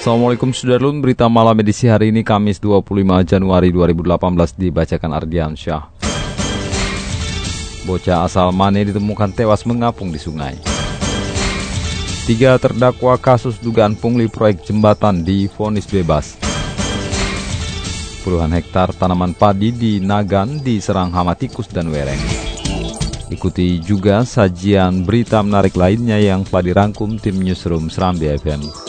Assalamualaikum Sudarlun, berita malam edisi hari ini Kamis 25 Januari 2018 dibacakan Ardian Syah. Bocah asal Mane ditemukan tewas mengapung di sungai. Tiga terdakwa kasus dugaan pungli proyek jembatan di vonis bebas. Puluhan hektar tanaman padi di Nagan diserang hama tikus dan wereng. Ikuti juga sajian berita menarik lainnya yang telah dirangkum tim Newsroom Serambi FM.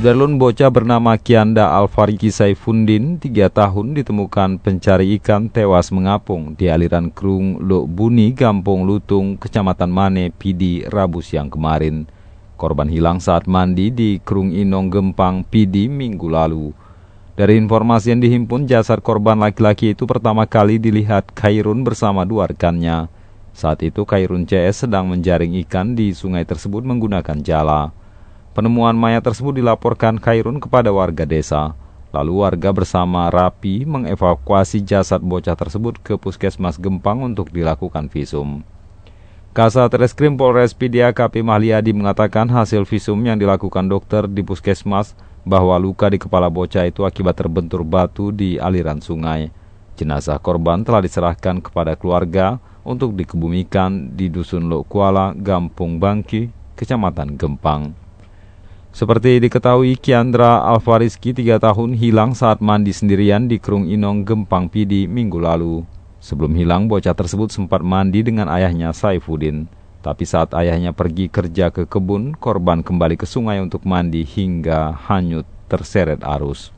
Sudarlun bocah bernama Kianda Alfariki Saifundin, 3 tahun, ditemukan pencari ikan tewas mengapung di aliran Krung Luk Buni, Kampung Lutung, Kecamatan Mane, Pidi, Rabu siang kemarin. Korban hilang saat mandi di Krung Inong Gempang, Pidi, minggu lalu. Dari informasi yang dihimpun, jasad korban laki-laki itu pertama kali dilihat Kairun bersama dua rekannya. Saat itu Kairun CS sedang menjaring ikan di sungai tersebut menggunakan jala. Penemuan mayat tersebut dilaporkan Khairun kepada warga desa. Lalu warga bersama Rapi mengevakuasi jasad bocah tersebut ke Puskesmas Gempang untuk dilakukan visum. Kasat Reskrim Polres Pidia KP Mahliadi mengatakan hasil visum yang dilakukan dokter di Puskesmas bahwa luka di kepala bocah itu akibat terbentur batu di aliran sungai. Jenazah korban telah diserahkan kepada keluarga untuk dikebumikan di Dusun Lok Kuala, Gampung Bangki, Kecamatan Gempang. Seperti diketahui, Kiandra Alfariski 3 tahun hilang saat mandi sendirian di Krung Inong Gempang Pidi minggu lalu. Sebelum hilang, bocah tersebut sempat mandi dengan ayahnya Saifuddin. Tapi saat ayahnya pergi kerja ke kebun, korban kembali ke sungai untuk mandi hingga hanyut terseret arus.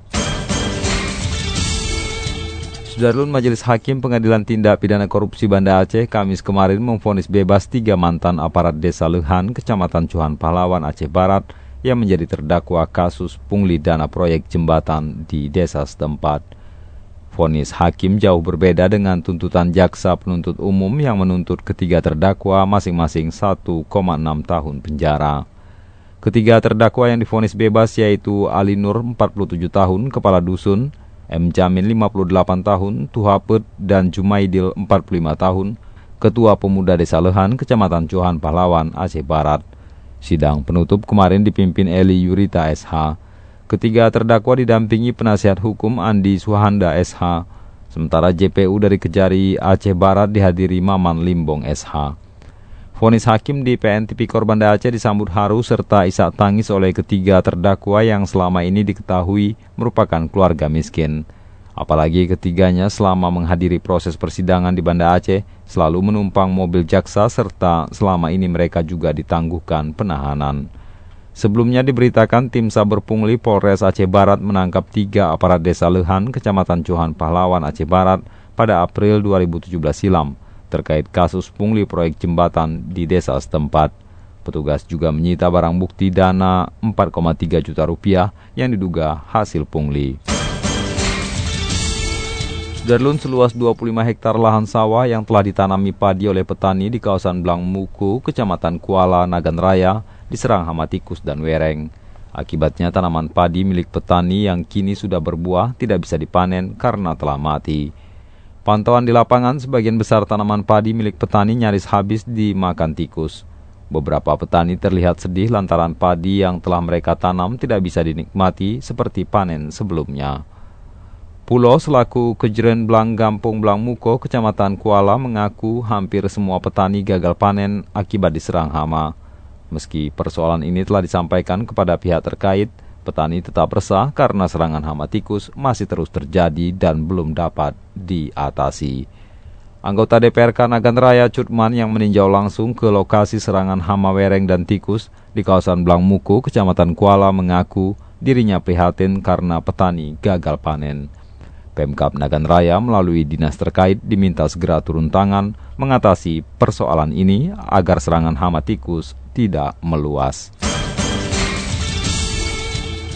Sudarlun Majelis Hakim Pengadilan Tindak Pidana Korupsi Banda Aceh Kamis kemarin memvonis bebas tiga mantan aparat desa Lehan, Kecamatan Cuhan Pahlawan, Aceh Barat, yang menjadi terdakwa kasus pungli dana proyek jembatan di desa setempat. Fonis hakim jauh berbeda dengan tuntutan jaksa penuntut umum yang menuntut ketiga terdakwa masing-masing 1,6 tahun penjara. Ketiga terdakwa yang difonis bebas yaitu Ali Nur 47 tahun, kepala dusun, M. Jamin 58 tahun, Tuhapet, dan Jumaidil 45 tahun, ketua pemuda desa Lehan, kecamatan Johan Pahlawan, Aceh Barat. Sidang penutup kemarin dipimpin Eli Yurita SH. Ketiga terdakwa didampingi penasihat hukum Andi Suhanda SH. Sementara JPU dari Kejari Aceh Barat dihadiri Maman Limbong SH. Fonis hakim di PN Tipikor Banda Aceh disambut haru serta isak tangis oleh ketiga terdakwa yang selama ini diketahui merupakan keluarga miskin. Apalagi ketiganya selama menghadiri proses persidangan di Banda Aceh selalu menumpang mobil jaksa serta selama ini mereka juga ditangguhkan penahanan. Sebelumnya diberitakan tim saber pungli Polres Aceh Barat menangkap tiga aparat desa Lehan, Kecamatan Johan Pahlawan, Aceh Barat pada April 2017 silam terkait kasus pungli proyek jembatan di desa setempat. Petugas juga menyita barang bukti dana 4,3 juta rupiah yang diduga hasil pungli. Darlun seluas 25 hektar lahan sawah yang telah ditanami padi oleh petani di kawasan Blangmuku, Kecamatan Kuala, Nagan Raya, diserang hama tikus dan wereng. Akibatnya tanaman padi milik petani yang kini sudah berbuah tidak bisa dipanen karena telah mati. Pantauan di lapangan, sebagian besar tanaman padi milik petani nyaris habis dimakan tikus. Beberapa petani terlihat sedih lantaran padi yang telah mereka tanam tidak bisa dinikmati seperti panen sebelumnya. Pulau selaku Kejeren Blang Gampung Blang Muko, Kecamatan Kuala mengaku hampir semua petani gagal panen akibat diserang hama. Meski persoalan ini telah disampaikan kepada pihak terkait, Petani tetap resah karena serangan hama tikus masih terus terjadi dan belum dapat diatasi. Anggota DPRK Nagan Raya Cutman yang meninjau langsung ke lokasi serangan hama wereng dan tikus di kawasan Blangmuku, Kecamatan Kuala mengaku dirinya prihatin karena petani gagal panen. Pemkap Nagan Raya melalui dinas terkait diminta segera turun tangan mengatasi persoalan ini agar serangan hama tikus tidak meluas.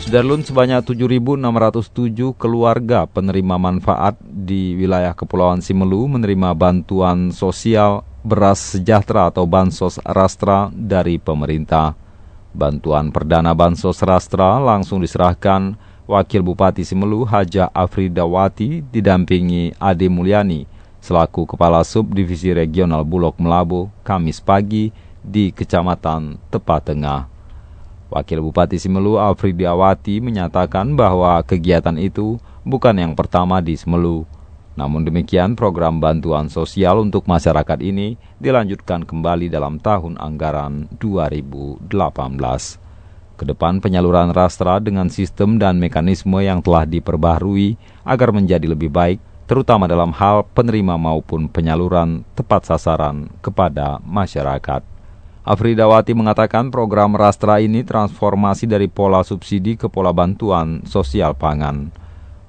Sudarlun sebanyak 7.607 keluarga penerima manfaat di wilayah Kepulauan Simelu menerima bantuan sosial beras sejahtera atau Bansos Rastra dari pemerintah. Bantuan perdana Bansos Rastra langsung diserahkan Wakil Bupati Simelu Haja Afridawati didampingi Ade Mulyani selaku Kepala Subdivisi Regional Bulog Melabu Kamis pagi di Kecamatan Tepat Tengah. Wakil Bupati Simelu Afridiawati menyatakan bahwa kegiatan itu bukan yang pertama di Simelu. Namun demikian program bantuan sosial untuk masyarakat ini dilanjutkan kembali dalam tahun anggaran 2018. Ke depan penyaluran rastra dengan sistem dan mekanisme yang telah diperbaharui agar menjadi lebih baik, terutama dalam hal penerima maupun penyaluran tepat sasaran kepada masyarakat. Afridawati mengatakan program Rastra ini transformasi dari pola subsidi ke pola bantuan sosial pangan.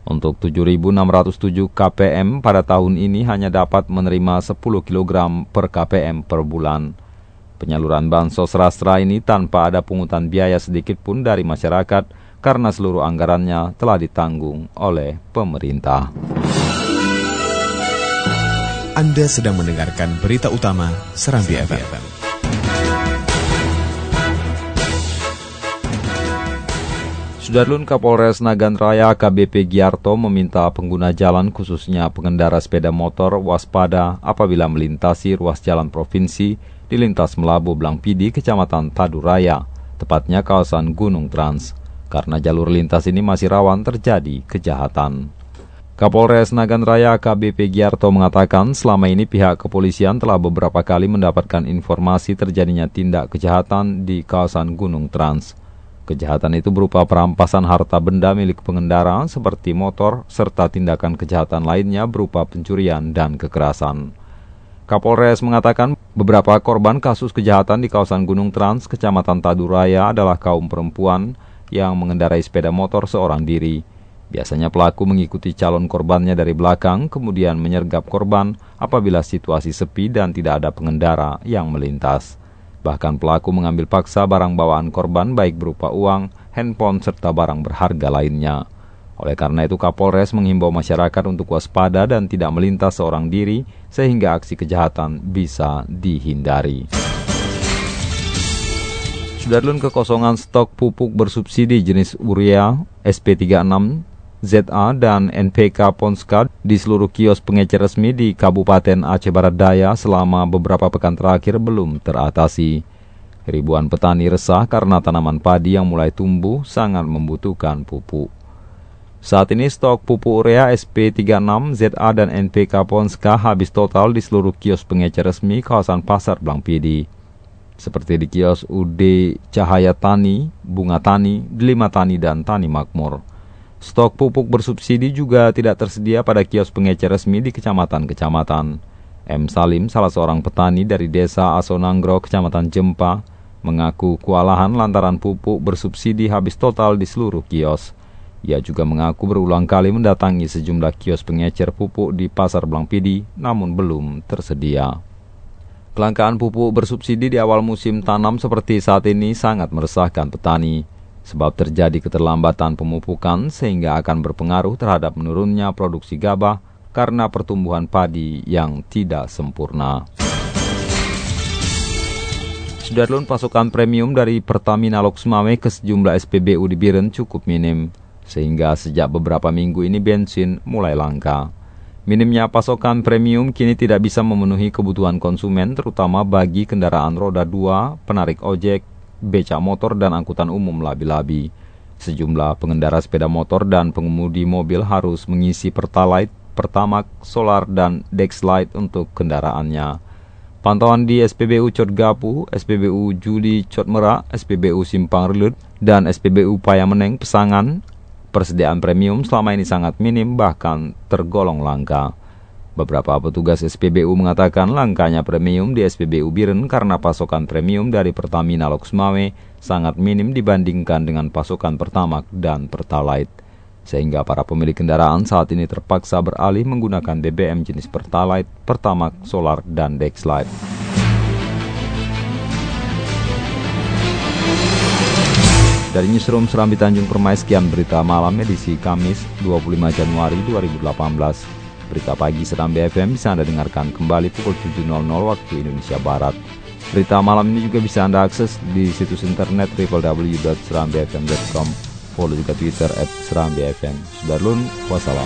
Untuk 7.607 KPM pada tahun ini hanya dapat menerima 10 kg per KPM per bulan. Penyaluran bansos Rastra ini tanpa ada pungutan biaya sedikit pun dari masyarakat karena seluruh anggarannya telah ditanggung oleh pemerintah. Anda sedang mendengarkan berita utama Serambi FM. Sudarlun Kapolres Nagan Raya KBP Giarto meminta pengguna jalan khususnya pengendara sepeda motor waspada apabila melintasi ruas jalan provinsi di lintas Melabu Blangpidi, Kecamatan Taduraya, tepatnya kawasan Gunung Trans, karena jalur lintas ini masih rawan terjadi kejahatan. Kapolres Nagan Raya KBP Giarto mengatakan selama ini pihak kepolisian telah beberapa kali mendapatkan informasi terjadinya tindak kejahatan di kawasan Gunung Trans. Kejahatan itu berupa perampasan harta benda milik pengendara seperti motor serta tindakan kejahatan lainnya berupa pencurian dan kekerasan. Kapolres mengatakan beberapa korban kasus kejahatan di kawasan Gunung Trans, Kecamatan Taduraya adalah kaum perempuan yang mengendarai sepeda motor seorang diri. Biasanya pelaku mengikuti calon korbannya dari belakang, kemudian menyergap korban apabila situasi sepi dan tidak ada pengendara yang melintas. Bahkan pelaku mengambil paksa barang bawaan korban baik berupa uang, handphone, serta barang berharga lainnya. Oleh karena itu Kapolres menghimbau masyarakat untuk waspada dan tidak melintas seorang diri sehingga aksi kejahatan bisa dihindari. Sudarlun kekosongan stok pupuk bersubsidi jenis urea SP36 ZA dan NPK Ponska di seluruh kios pengecer resmi di Kabupaten Aceh Barat Daya selama beberapa pekan terakhir belum teratasi. Ribuan petani resah karena tanaman padi yang mulai tumbuh sangat membutuhkan pupuk. Saat ini stok pupuk urea SP36, ZA, dan NPK Ponska habis total di seluruh kios pengecer resmi kawasan Pasar Blangpidi. Seperti di kios UD Cahaya Tani, Bunga Tani, Delima Tani, dan Tani Makmur. Stok pupuk bersubsidi juga tidak tersedia pada kios pengecer resmi di kecamatan-kecamatan. M. Salim, salah seorang petani dari desa Asonanggro, kecamatan Jempa, mengaku kewalahan lantaran pupuk bersubsidi habis total di seluruh kios. Ia juga mengaku berulang kali mendatangi sejumlah kios pengecer pupuk di Pasar Blangpidi, namun belum tersedia. Kelangkaan pupuk bersubsidi di awal musim tanam seperti saat ini sangat meresahkan petani sebab terjadi keterlambatan pemupukan sehingga akan berpengaruh terhadap menurunnya produksi gabah karena pertumbuhan padi yang tidak sempurna. Sudarlun pasokan premium dari Pertamina Loksmawe ke sejumlah SPBU di Biren cukup minim, sehingga sejak beberapa minggu ini bensin mulai langka. Minimnya pasokan premium kini tidak bisa memenuhi kebutuhan konsumen terutama bagi kendaraan roda 2, penarik ojek, becak motor dan angkutan umum labi-labi. Sejumlah pengendara sepeda motor dan pengemudi mobil harus mengisi pertalite, pertamak, solar, dan dexlite untuk kendaraannya. Pantauan di SPBU Cot Gapu, SPBU Juli Cot Merak, SPBU Simpang Relut, dan SPBU Payameneng Pesangan, persediaan premium selama ini sangat minim bahkan tergolong langka. Beberapa petugas SPBU mengatakan langkanya premium di SPBU Biren karena pasokan premium dari Pertamina Loksmawe sangat minim dibandingkan dengan pasokan Pertamax dan Pertalite. Sehingga para pemilik kendaraan saat ini terpaksa beralih menggunakan BBM jenis Pertalite, Pertamax, Solar, dan Dexlite. Dari Newsroom Serambi Tanjung Permai, sekian berita malam edisi Kamis 25 Januari 2018. Berita pagi Seram BFM bisa Anda dengarkan kembali pukul 7.00 waktu Indonesia Barat. Berita malam ini juga bisa Anda akses di situs internet www.serambfm.com. Follow juga Twitter at Seram BFM. Sudarlun, wassalam.